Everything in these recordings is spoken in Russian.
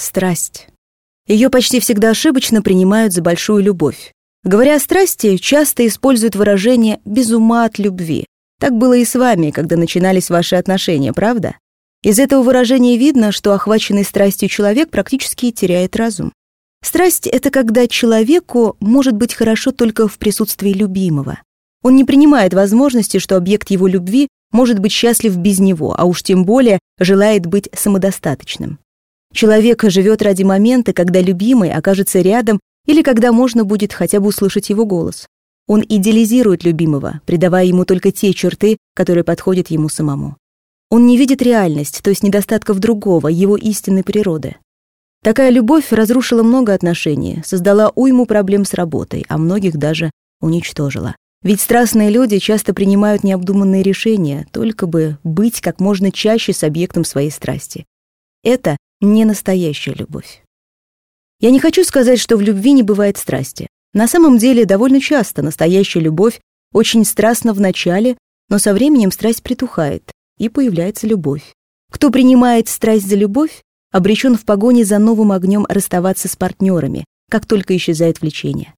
Страсть. Ее почти всегда ошибочно принимают за большую любовь. Говоря о страсти, часто используют выражение «без ума от любви». Так было и с вами, когда начинались ваши отношения, правда? Из этого выражения видно, что охваченный страстью человек практически теряет разум. Страсть — это когда человеку может быть хорошо только в присутствии любимого. Он не принимает возможности, что объект его любви может быть счастлив без него, а уж тем более желает быть самодостаточным. Человек живет ради момента, когда любимый окажется рядом или когда можно будет хотя бы услышать его голос. Он идеализирует любимого, придавая ему только те черты, которые подходят ему самому. Он не видит реальность, то есть недостатков другого, его истинной природы. Такая любовь разрушила много отношений, создала уйму проблем с работой, а многих даже уничтожила. Ведь страстные люди часто принимают необдуманные решения, только бы быть как можно чаще с объектом своей страсти. Это не настоящая любовь. Я не хочу сказать, что в любви не бывает страсти. На самом деле, довольно часто настоящая любовь очень страстна в начале, но со временем страсть притухает, и появляется любовь. Кто принимает страсть за любовь, обречен в погоне за новым огнем расставаться с партнерами, как только исчезает влечение.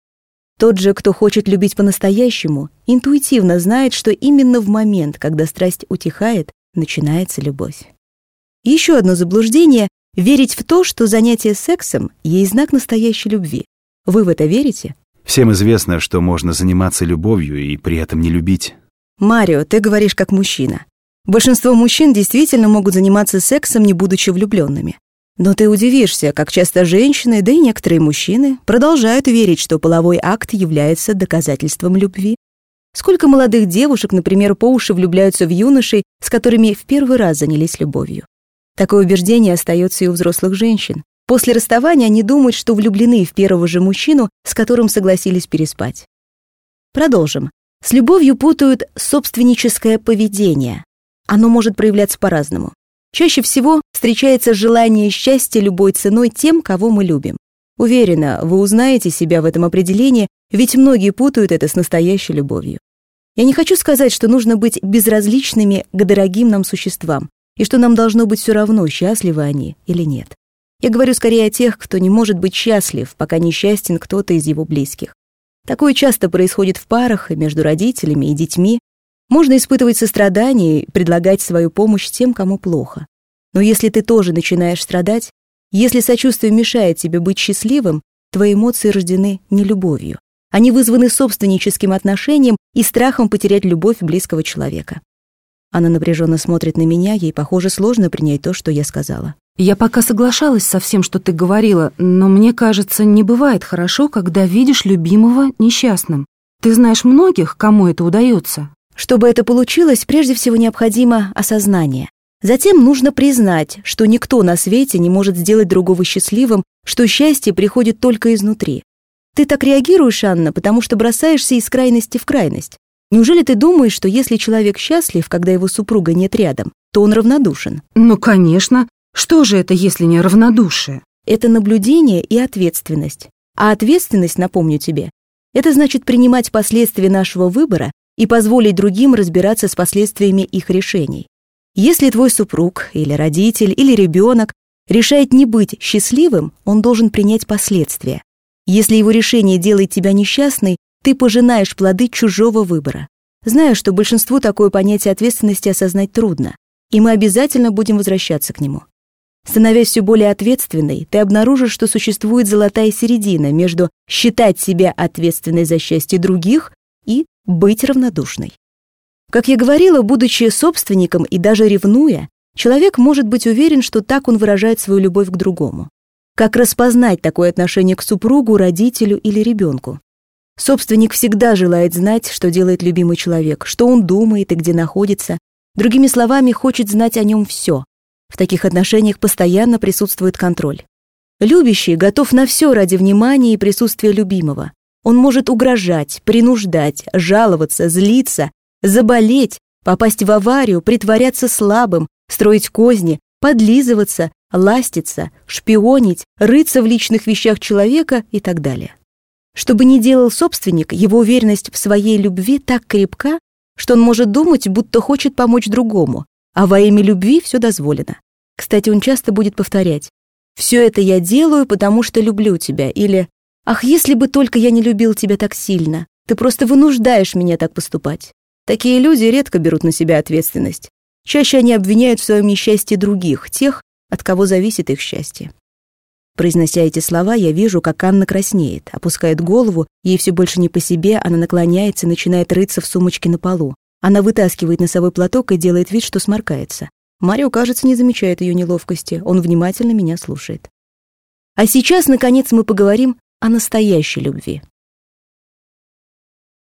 Тот же, кто хочет любить по-настоящему, интуитивно знает, что именно в момент, когда страсть утихает, начинается любовь. Еще одно заблуждение — верить в то, что занятие сексом есть знак настоящей любви. Вы в это верите? Всем известно, что можно заниматься любовью и при этом не любить. Марио, ты говоришь как мужчина. Большинство мужчин действительно могут заниматься сексом, не будучи влюбленными. Но ты удивишься, как часто женщины, да и некоторые мужчины продолжают верить, что половой акт является доказательством любви. Сколько молодых девушек, например, по уши влюбляются в юношей, с которыми в первый раз занялись любовью. Такое убеждение остается и у взрослых женщин. После расставания они думают, что влюблены в первого же мужчину, с которым согласились переспать. Продолжим. С любовью путают собственническое поведение. Оно может проявляться по-разному. Чаще всего встречается желание счастья любой ценой тем, кого мы любим. Уверена, вы узнаете себя в этом определении, ведь многие путают это с настоящей любовью. Я не хочу сказать, что нужно быть безразличными к дорогим нам существам, и что нам должно быть все равно, счастливы они или нет. Я говорю скорее о тех, кто не может быть счастлив, пока несчастен кто-то из его близких. Такое часто происходит в парах и между родителями и детьми, можно испытывать сострадание и предлагать свою помощь тем, кому плохо. Но если ты тоже начинаешь страдать, если сочувствие мешает тебе быть счастливым, твои эмоции рождены не любовью. Они вызваны собственническим отношением и страхом потерять любовь близкого человека. Она напряженно смотрит на меня, ей, похоже, сложно принять то, что я сказала. Я пока соглашалась со всем, что ты говорила, но мне кажется, не бывает хорошо, когда видишь любимого несчастным. Ты знаешь многих, кому это удается. Чтобы это получилось, прежде всего необходимо осознание. Затем нужно признать, что никто на свете не может сделать другого счастливым, что счастье приходит только изнутри. Ты так реагируешь, Анна, потому что бросаешься из крайности в крайность. Неужели ты думаешь, что если человек счастлив, когда его супруга нет рядом, то он равнодушен? Ну, конечно. Что же это, если не равнодушие? Это наблюдение и ответственность. А ответственность, напомню тебе, это значит принимать последствия нашего выбора и позволить другим разбираться с последствиями их решений. Если твой супруг или родитель или ребенок решает не быть счастливым, он должен принять последствия. Если его решение делает тебя несчастной, ты пожинаешь плоды чужого выбора. Знаю, что большинству такое понятие ответственности осознать трудно, и мы обязательно будем возвращаться к нему. Становясь все более ответственной, ты обнаружишь, что существует золотая середина между считать себя ответственной за счастье других и быть равнодушной. Как я говорила, будучи собственником и даже ревнуя, человек может быть уверен, что так он выражает свою любовь к другому. Как распознать такое отношение к супругу, родителю или ребенку? Собственник всегда желает знать, что делает любимый человек, что он думает и где находится. Другими словами, хочет знать о нем все. В таких отношениях постоянно присутствует контроль. Любящий готов на все ради внимания и присутствия любимого. Он может угрожать, принуждать, жаловаться, злиться, заболеть, попасть в аварию, притворяться слабым, строить козни, подлизываться, ластиться, шпионить, рыться в личных вещах человека и так далее. Что бы ни делал собственник, его уверенность в своей любви так крепка, что он может думать, будто хочет помочь другому, а во имя любви все дозволено. Кстати, он часто будет повторять «Все это я делаю, потому что люблю тебя» или «Ах, если бы только я не любил тебя так сильно, ты просто вынуждаешь меня так поступать». Такие люди редко берут на себя ответственность. Чаще они обвиняют в своем несчастье других, тех, от кого зависит их счастье. Произнося эти слова, я вижу, как Анна краснеет, опускает голову, ей все больше не по себе, она наклоняется и начинает рыться в сумочке на полу. Она вытаскивает носовой платок и делает вид, что сморкается. Марио, кажется, не замечает ее неловкости, он внимательно меня слушает. А сейчас, наконец, мы поговорим о настоящей любви.